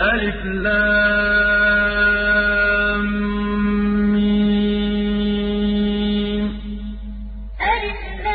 ألف لام ميم. ألف لام